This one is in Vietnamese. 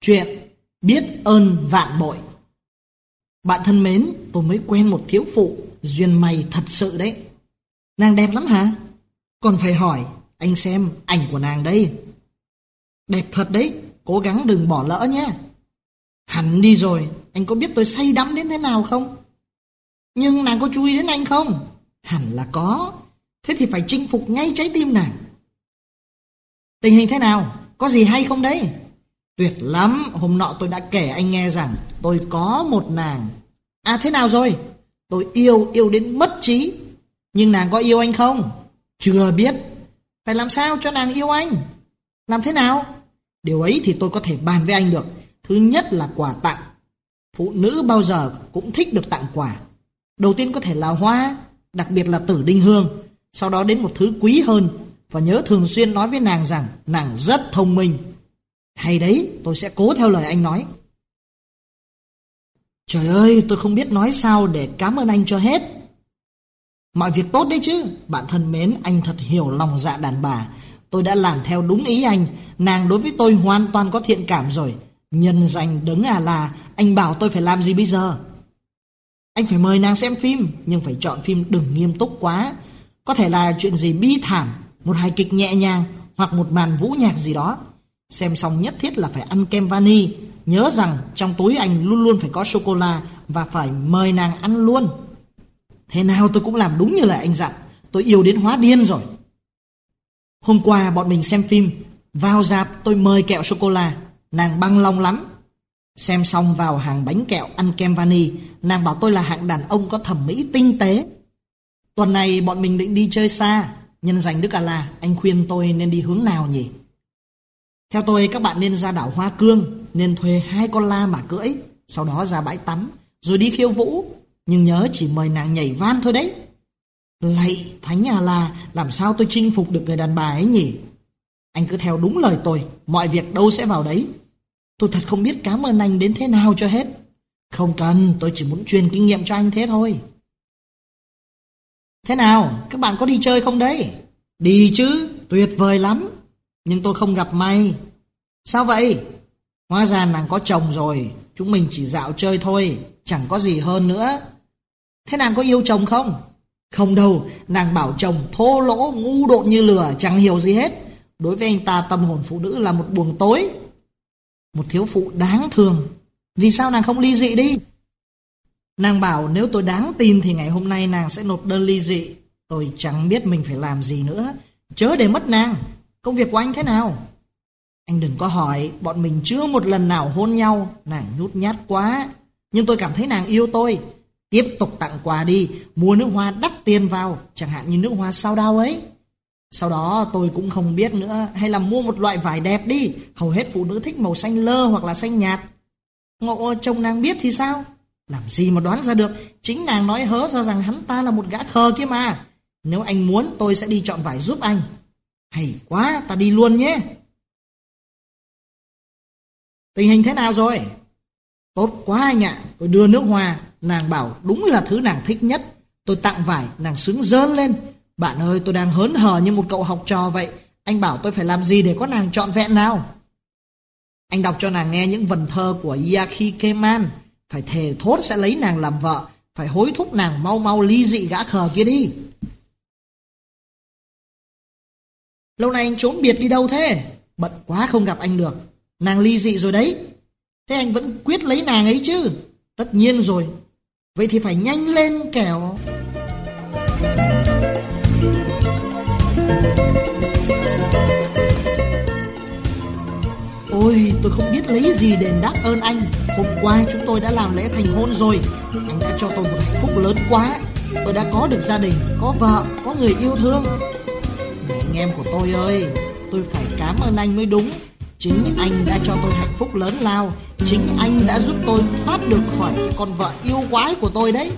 Chuyện biết ơn vạn bội Bạn thân mến, tôi mới quen một thiếu phụ, duyên mày thật sự đấy. Nàng đẹp lắm hả? Còn phải hỏi, anh xem ảnh của nàng đây. Đẹp thật đấy, cố gắng đừng bỏ lỡ nhé. Hẳn đi rồi, anh có biết tôi say đắm đến thế nào không? Nhưng nàng có chú ý đến anh không? Hẳn là có. Thế thì phải chinh phục ngay trái tim nàng. Tình hình thế nào? Có gì hay không đấy? Tuyệt lắm, hôm nọ tôi đã kể anh nghe rằng tôi có một nàng. À thế nào rồi? Tôi yêu, yêu đến mất trí. Nhưng nàng có yêu anh không? Chưa biết. Phải làm sao cho nàng yêu anh? Làm thế nào? Điều ấy thì tôi có thể bàn với anh được. Thứ nhất là quà tặng. Phụ nữ bao giờ cũng thích được tặng quà. Đầu tiên có thể là hoa, đặc biệt là tử đinh hương. Sau đó đến một thứ quý hơn. Và nhớ thường xuyên nói với nàng rằng nàng rất thông minh hay đấy, tôi sẽ cố theo lời anh nói. Trời ơi, tôi không biết nói sao để cảm ơn anh cho hết. Mọi việc tốt đấy chứ, bạn thân mến, anh thật hiểu lòng dạ đàn bà. Tôi đã làm theo đúng ý anh, nàng đối với tôi hoàn toàn có thiện cảm rồi. Nhân danh đấng à là, anh bảo tôi phải làm gì bây giờ? Anh phải mời nàng xem phim, nhưng phải chọn phim đừng nghiêm túc quá. Có thể là chuyện gì bi thảm, một hài kịch nhẹ nhàng, hoặc một màn vũ nhạc gì đó. Xem xong nhất thiết là phải ăn kem vani. Nhớ rằng trong túi anh luôn luôn phải có sô-cô-la Và phải mời nàng ăn luôn. Thế nào tôi cũng làm đúng như lời anh dặn. Tôi yêu đến hóa điên rồi. Hôm qua bọn mình xem phim Vào dạp tôi mời kẹo sô-cô-la. Nàng băng lòng lắm. Xem xong vào hàng bánh kẹo ăn kem vani Nàng bảo tôi là hạng đàn ông có thẩm mỹ tinh tế Tuần này bọn mình định đi chơi xa Nhân danh Đức A-La Anh khuyên tôi nên đi hướng nào nhỉ theo tôi các bạn nên ra đảo Hoa Cương, nên thuê hai con la mà cưỡi, sau đó ra bãi tắm, rồi đi khiêu vũ. Nhưng nhớ chỉ mời nàng nhảy van thôi đấy. Lạy Thánh nhà là làm sao tôi chinh phục được người đàn bà ấy nhỉ? Anh cứ theo đúng lời tôi, mọi việc đâu sẽ vào đấy. Tôi thật không biết cảm ơn anh đến thế nào cho hết. Không cần, tôi chỉ muốn truyền kinh nghiệm cho anh thế thôi. Thế nào, các bạn có đi chơi không đấy? Đi chứ, tuyệt vời lắm. Nhưng tôi không gặp may. Sao vậy? Hóa ra nàng có chồng rồi, chúng mình chỉ dạo chơi thôi, chẳng có gì hơn nữa. Thế nàng có yêu chồng không? Không đâu, nàng bảo chồng thô lỗ, ngu độn như lửa, chẳng hiểu gì hết. Đối với anh ta tâm hồn phụ nữ là một buồng tối. Một thiếu phụ đáng thương. Vì sao nàng không ly dị đi? Nàng bảo nếu tôi đáng tin thì ngày hôm nay nàng sẽ nộp đơn ly dị. Tôi chẳng biết mình phải làm gì nữa. Chớ để mất nàng. Công việc của anh thế nào? Anh đừng có hỏi, bọn mình chưa một lần nào hôn nhau, nàng nhút nhát quá. Nhưng tôi cảm thấy nàng yêu tôi. Tiếp tục tặng quà đi, mua nước hoa đắt tiền vào, chẳng hạn như nước hoa sao đao ấy. Sau đó tôi cũng không biết nữa, hay là mua một loại vải đẹp đi, hầu hết phụ nữ thích màu xanh lơ hoặc là xanh nhạt. Ngộ chồng nàng biết thì sao? Làm gì mà đoán ra được, chính nàng nói hớ ra rằng hắn ta là một gã khờ kia mà. Nếu anh muốn tôi sẽ đi chọn vải giúp anh. Hay quá, ta đi luôn nhé. Tình hình thế nào rồi? Tốt quá anh ạ, tôi đưa nước hoa, nàng bảo đúng là thứ nàng thích nhất. Tôi tặng vải, nàng sướng dơn lên. Bạn ơi, tôi đang hớn hở như một cậu học trò vậy. Anh bảo tôi phải làm gì để có nàng trọn vẹn nào? Anh đọc cho nàng nghe những vần thơ của Yaki Keman. Phải thề thốt sẽ lấy nàng làm vợ. Phải hối thúc nàng mau mau ly dị gã khờ kia đi. Lâu nay anh trốn biệt đi đâu thế? Bận quá không gặp anh được. Nàng ly dị rồi đấy. Thế anh vẫn quyết lấy nàng ấy chứ? Tất nhiên rồi. Vậy thì phải nhanh lên kẻo. Ôi tôi không biết lấy gì đền đáp ơn anh. Hôm qua chúng tôi đã làm lễ thành hôn rồi. Anh đã cho tôi một hạnh phúc lớn quá. Tôi đã có được gia đình, có vợ, có người yêu thương. Này anh em của tôi ơi Tôi phải cảm ơn anh mới đúng. Chính anh đã cho tôi hạnh phúc lớn lao. Chính anh đã giúp tôi thoát được khỏi con vợ yêu quái của tôi đấy.